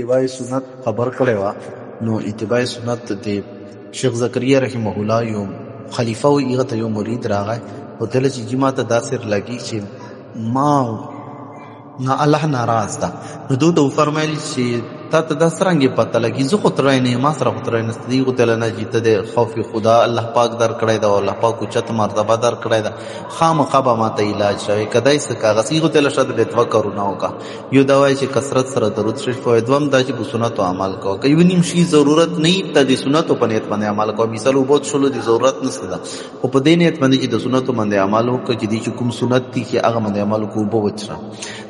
اتباع سنت خبر کړی وه نو اتباع سنت د شیخ زکریا رحمه الله یو خلیفہ و هغه ته یو مرید راغی او دله چې جما ته داسې لګي چې ما نه الله ناراض ده نو دوی ته وفرمایل چې تا ته دا څرنګه پته لګي، زه خو ترای نه ما سره خو ترای نه دی غو دل نه جیته د خوف خدا الله پاک در کړی دا الله پاک چت مرتبه در کړی دا خامخا به ماته علاج شوی کدای څه کاغذ؟ غو دل شته د توکر نه وکا. یو دا وای چې کثرت سره درود شریف او دوم دا چې سنت او عمل کو کوي ونیم شي ضرورت نه ته د سنت په نیت باندې عمل کو مثال او وبوت شلو دی ضرورت نشته دا او په دې نیت باندې چې د سنت باندې عمل وکړي چې د کوم سنت دي چې هغه باندې عمل کو بو وچره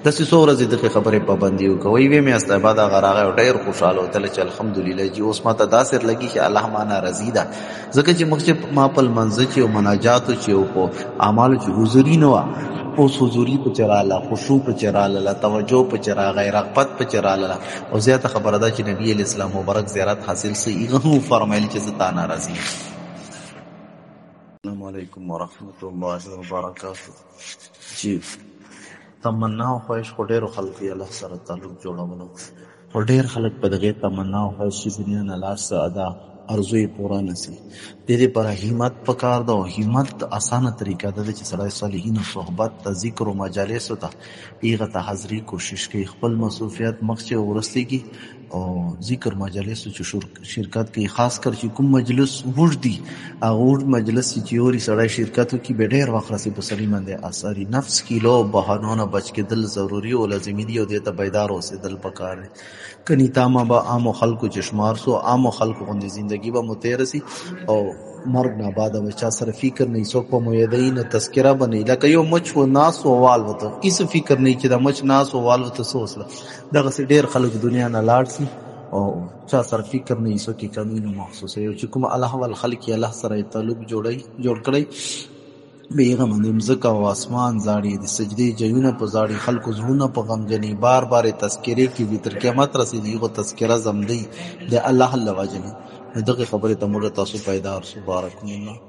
د څه څو ورځې د خبرې پابندي وکوي وی مې استعباد غراغه ډیر خوشاله وتل چې الحمدلله جی اوس ماته داسر لګي چې الله معنا رضی ده. ځکه چې مخ چې ما په منځ چې او مناجات چې او په اعمال چې حضوري نه وا اوس حضوري په چراله خشوع په چراله توجه په چراغه رغبت په چراله او زیاته خبره ده چې نبی اسلام مبارک زیارت حاصل سي هغه فرمایلی چې زتا ناراضي السلام علیکم ورحمت الله وبرکاته جی تمنا او خواهش خو ډېرو خلکو یې الله سره تعلق جوړولو. خو ډیر خلک په دغه تمنا او خواهش دنیا نه لاس ادا۔ ارزو یې پوره نسی. د دې پر همت پکار ده او همت اسانه طریقه ده چې سړی صالحین صحبت ته ذکر او مجالس ته ایغه ته حاضری کوشش کوي خپل مصروفیت مخچه ورستی کی او ذکر مجالس چې شرکت کوي خاص کر چې کوم مجلس وړ دی هغه وړ مجلس چې یوري سړی شرکت کوي به ډېر وخت راسي په سړی باندې اثر نفس کیلو بهانونه بچ کې دل ضروری او لازمي دی او د ته بیدار اوسې دل پکار کني تامه به عام خلکو چشمار سو، عام خلکو غوندي زندگی به مترسي او مرګ نه بعد به چا سره فکر نه څوک په مویدین تذکرہ بنې لکه یو مچ و ناس او وال وته هیڅ فکر نه چې د مچ ناس او وال وته سوسله دغه سي ډیر خلک دنیا نه لاړ سي او چا سره فکر نه څوک کې قانون محسوس یو چې کوم الله ول خلق الله سره تعلق جوړي جوړ کړی بیغه باندې مزکه او اسمان زاړي د سجدي جیونه په زاړي خلکو زړونه په غم جنې بار بار تذکرې کې د تر قیامت رسیدي غو تذکرہ زم دی د الله الله وجنه دغه خبرې ته موږ تاسو پیدا او سبارک الله